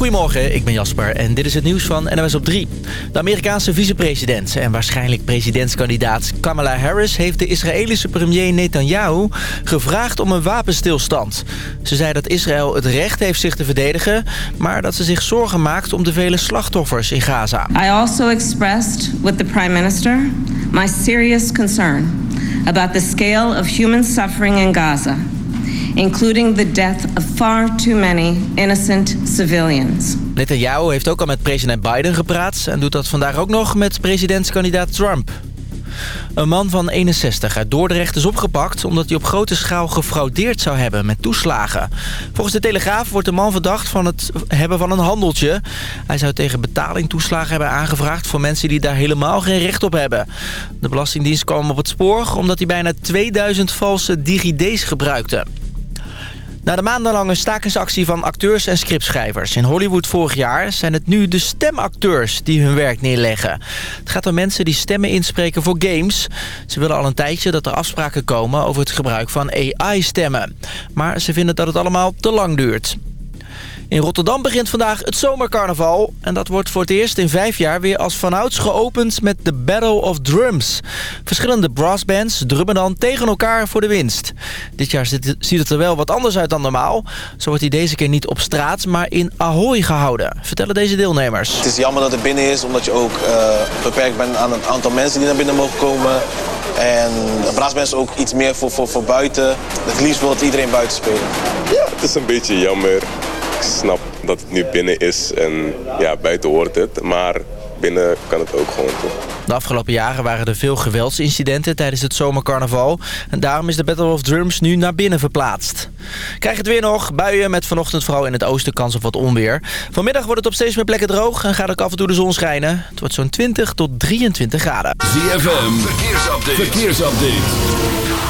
Goedemorgen, ik ben Jasper en dit is het nieuws van NOS op 3. De Amerikaanse vicepresident en waarschijnlijk presidentskandidaat Kamala Harris... heeft de Israëlische premier Netanyahu gevraagd om een wapenstilstand. Ze zei dat Israël het recht heeft zich te verdedigen... maar dat ze zich zorgen maakt om de vele slachtoffers in Gaza. I also expressed with the prime minister my serious concern... about the scale of human suffering in Gaza including the death of far too many innocent civilians. Netanyahu heeft ook al met president Biden gepraat... en doet dat vandaag ook nog met presidentskandidaat Trump. Een man van 61 uit Dordrecht is opgepakt omdat hij op grote schaal gefraudeerd zou hebben met toeslagen. Volgens de Telegraaf wordt de man verdacht van het hebben van een handeltje. Hij zou tegen betaling toeslagen hebben aangevraagd voor mensen die daar helemaal geen recht op hebben. De Belastingdienst kwam op het spoor omdat hij bijna 2000 valse DigiD's gebruikte. Na de maandenlange stakingsactie van acteurs en scriptschrijvers in Hollywood vorig jaar... zijn het nu de stemacteurs die hun werk neerleggen. Het gaat om mensen die stemmen inspreken voor games. Ze willen al een tijdje dat er afspraken komen over het gebruik van AI-stemmen. Maar ze vinden dat het allemaal te lang duurt. In Rotterdam begint vandaag het zomercarnaval. En dat wordt voor het eerst in vijf jaar weer als vanouds geopend met de Battle of Drums. Verschillende brassbands drummen dan tegen elkaar voor de winst. Dit jaar ziet het er wel wat anders uit dan normaal. Zo wordt hij deze keer niet op straat, maar in Ahoy gehouden. Vertellen deze deelnemers. Het is jammer dat het binnen is, omdat je ook uh, beperkt bent aan het aantal mensen die naar binnen mogen komen. En de brassband is ook iets meer voor, voor, voor buiten. Het liefst wil het iedereen buiten spelen. Ja, het is een beetje jammer ik snap dat het nu binnen is en ja, buiten hoort het. Maar binnen kan het ook gewoon toch. De afgelopen jaren waren er veel geweldsincidenten tijdens het zomercarnaval. En daarom is de Battle of Drums nu naar binnen verplaatst. Krijg het weer nog. Buien met vanochtend vooral in het oosten kans op wat onweer. Vanmiddag wordt het op steeds meer plekken droog en gaat ook af en toe de zon schijnen. Het wordt zo'n 20 tot 23 graden. ZFM, verkeersupdate. verkeersupdate.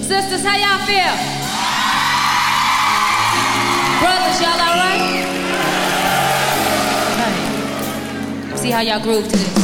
Sisters, how y'all feel? Brothers, y'all alright? Okay. See how y'all groove to this.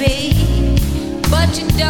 baby. But you don't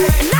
Hey.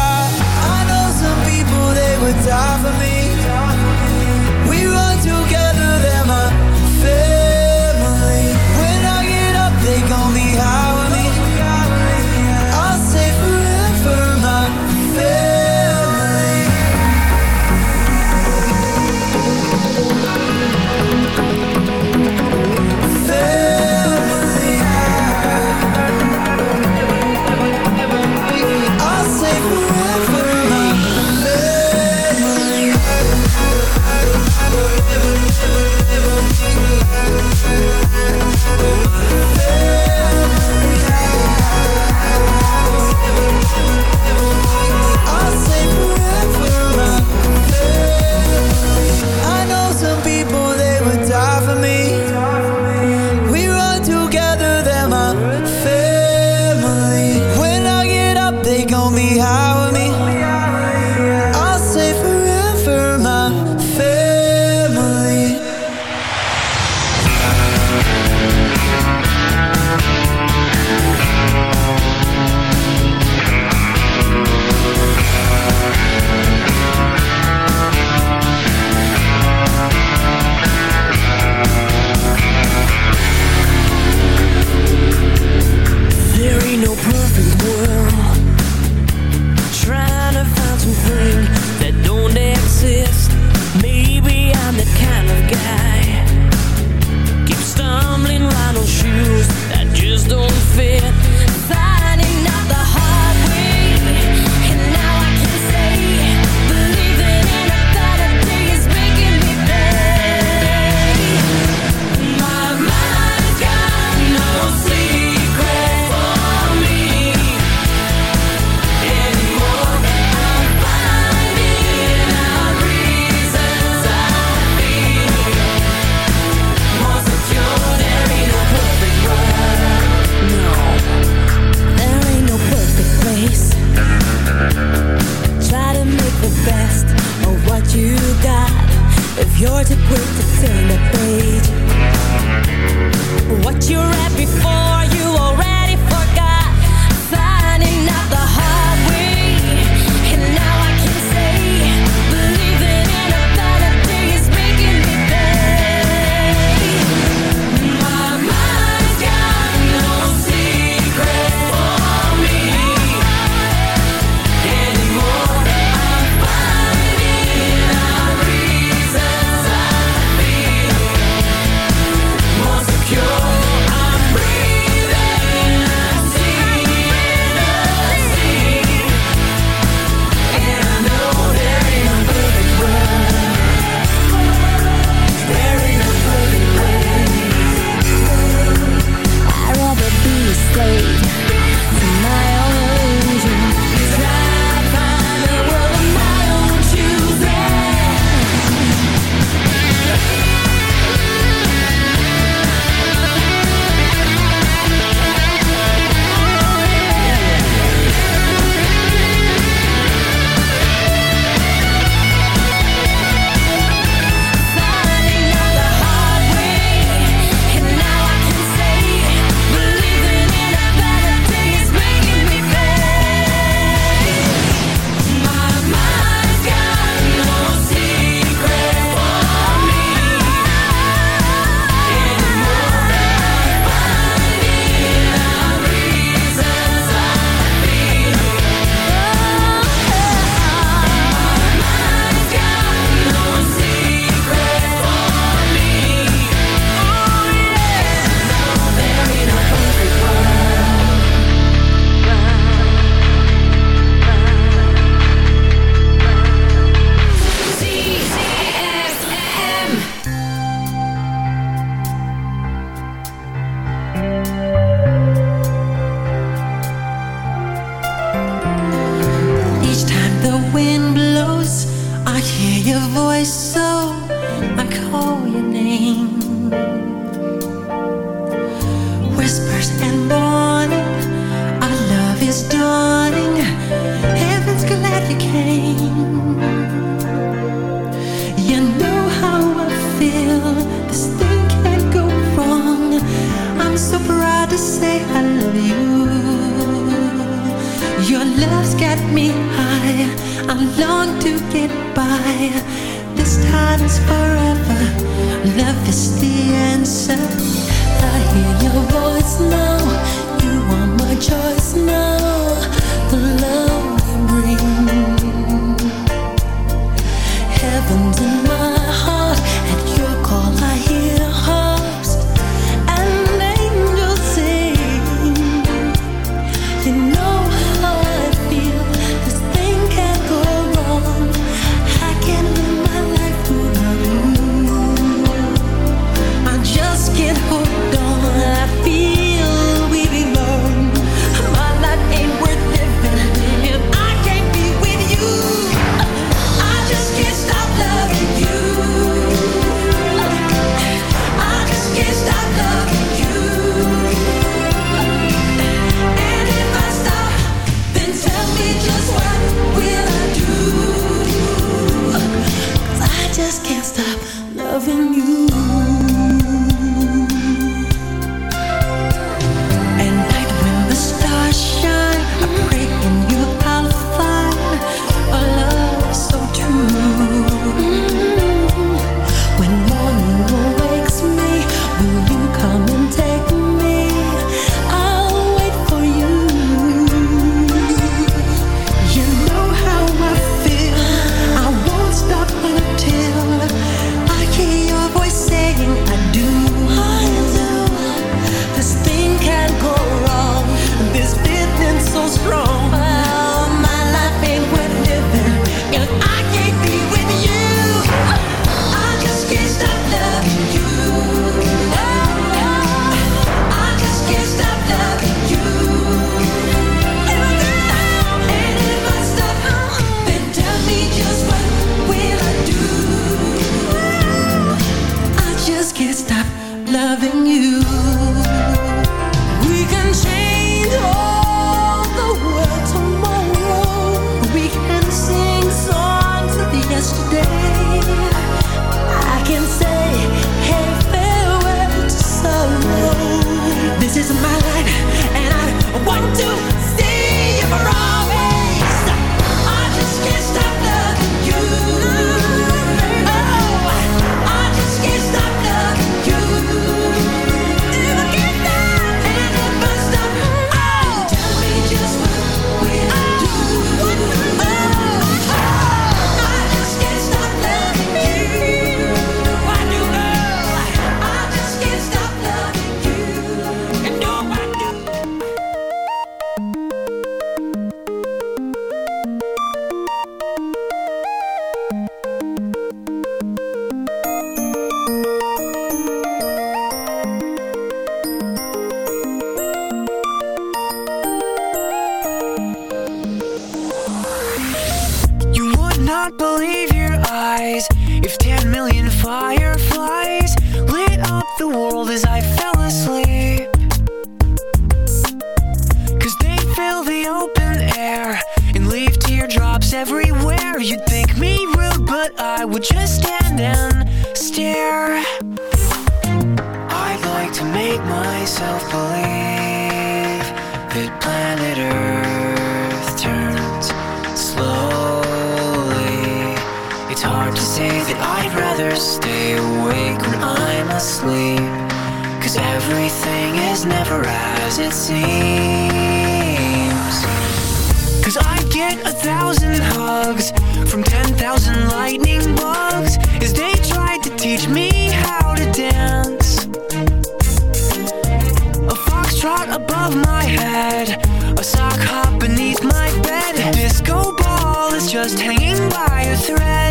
Just hanging by a thread.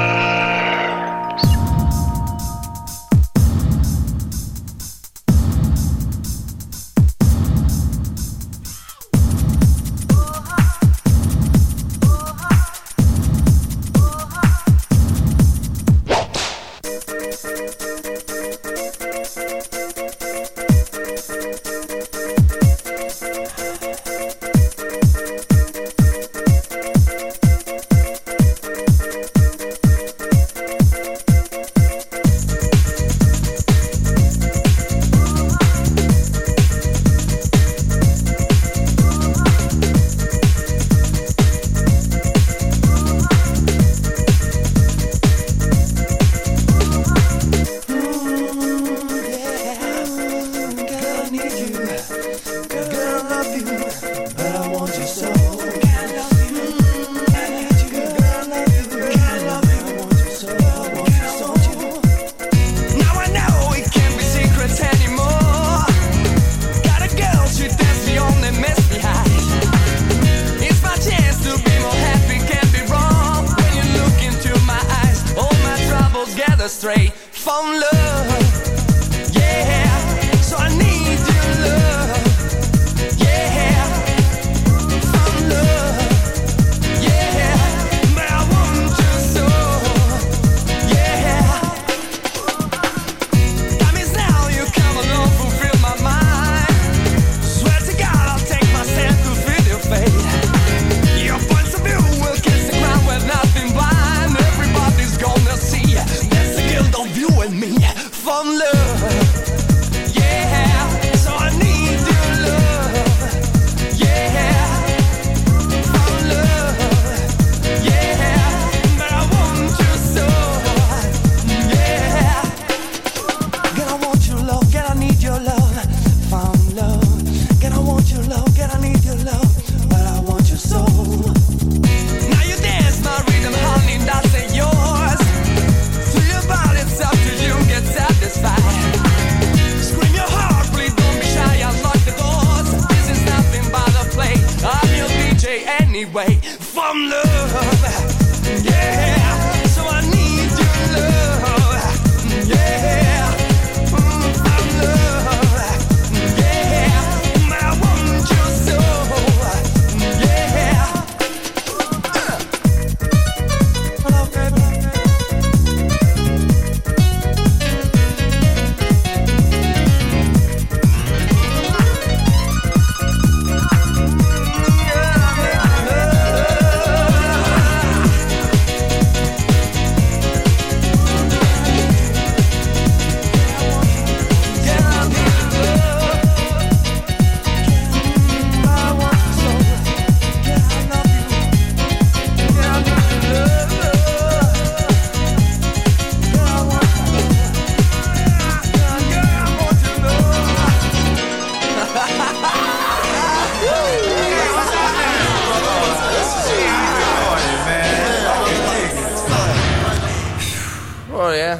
é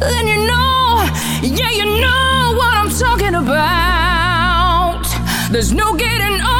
Then you know, yeah, you know what I'm talking about. There's no getting over.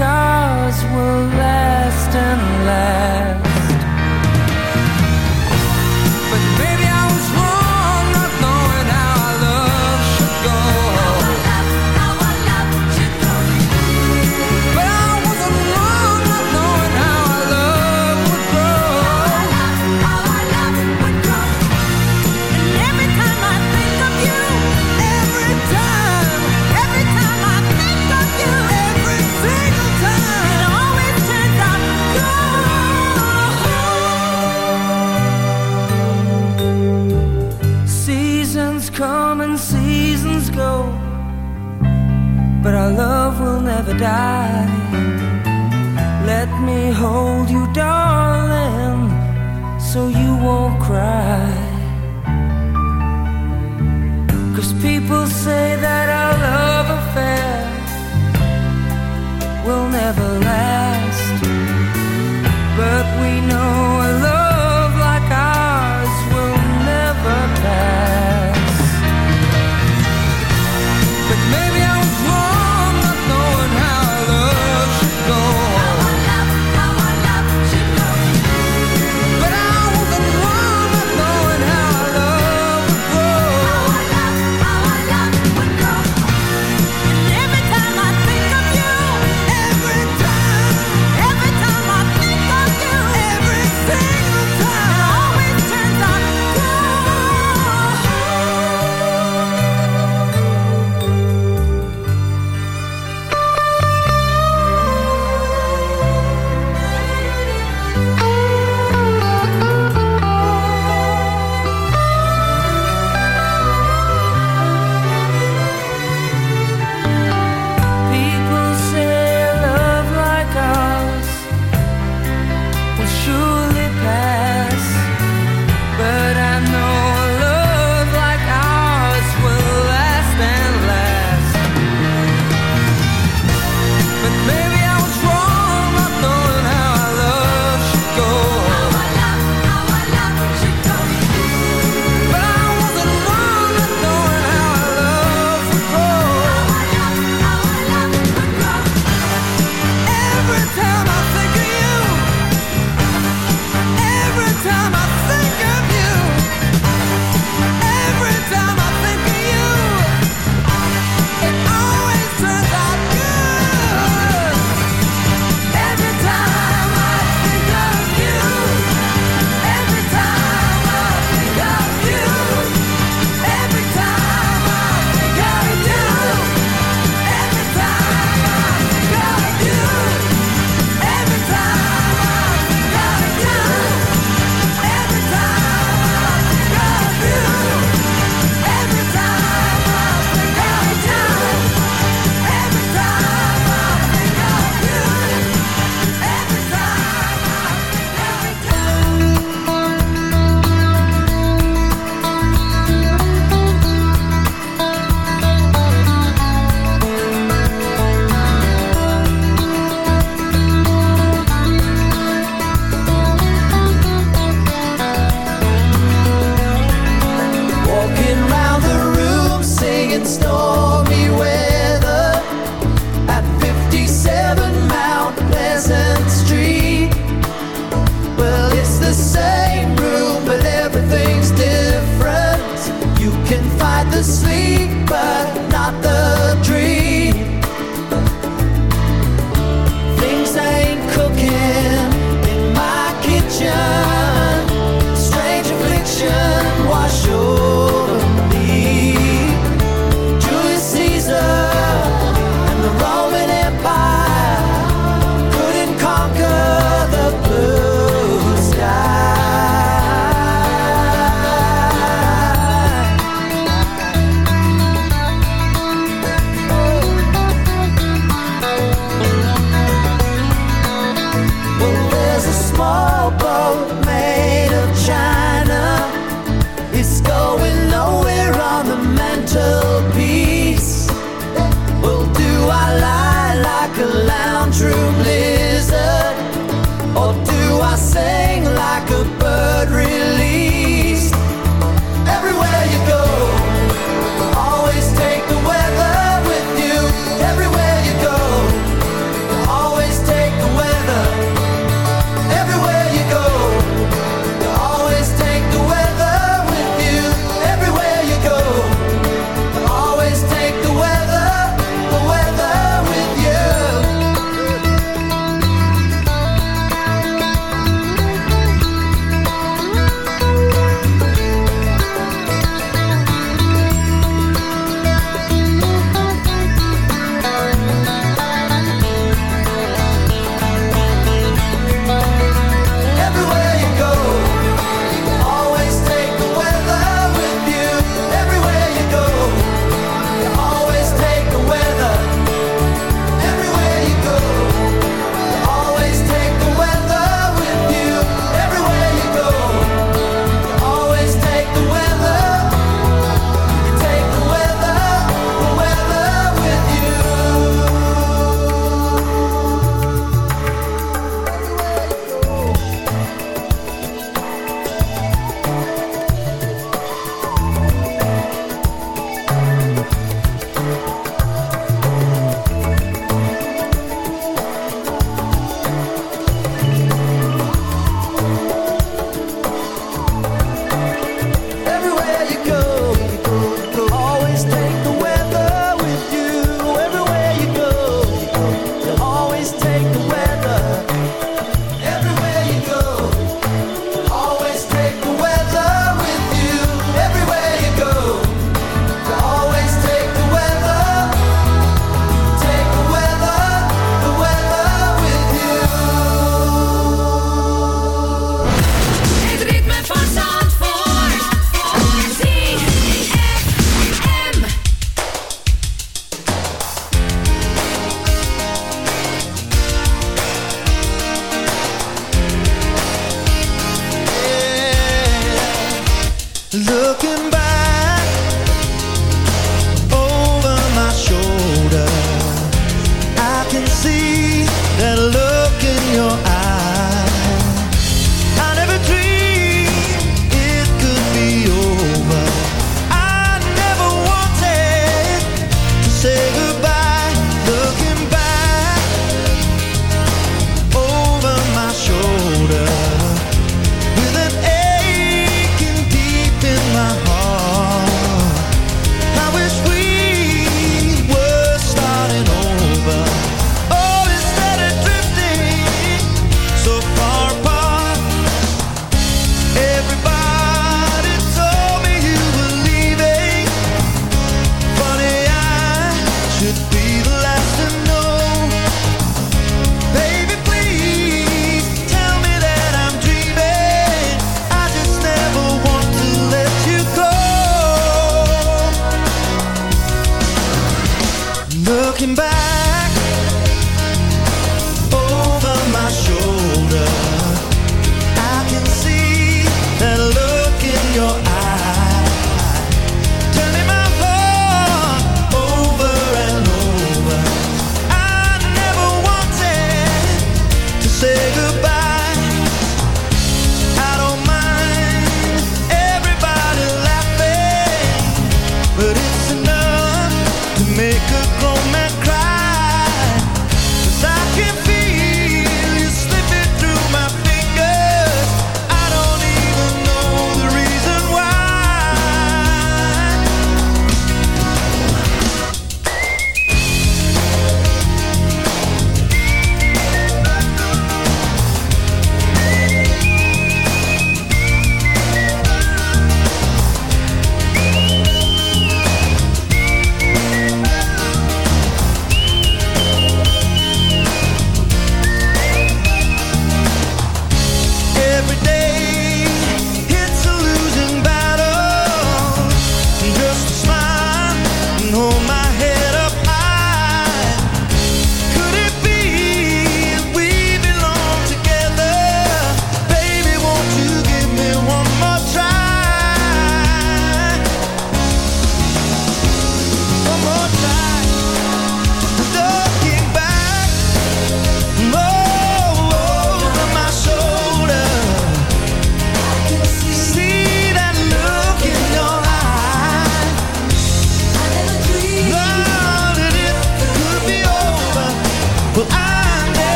ours will last and last. Never die. Let me hold you, darling, so you won't cry. Cause people say that our love affair will never last.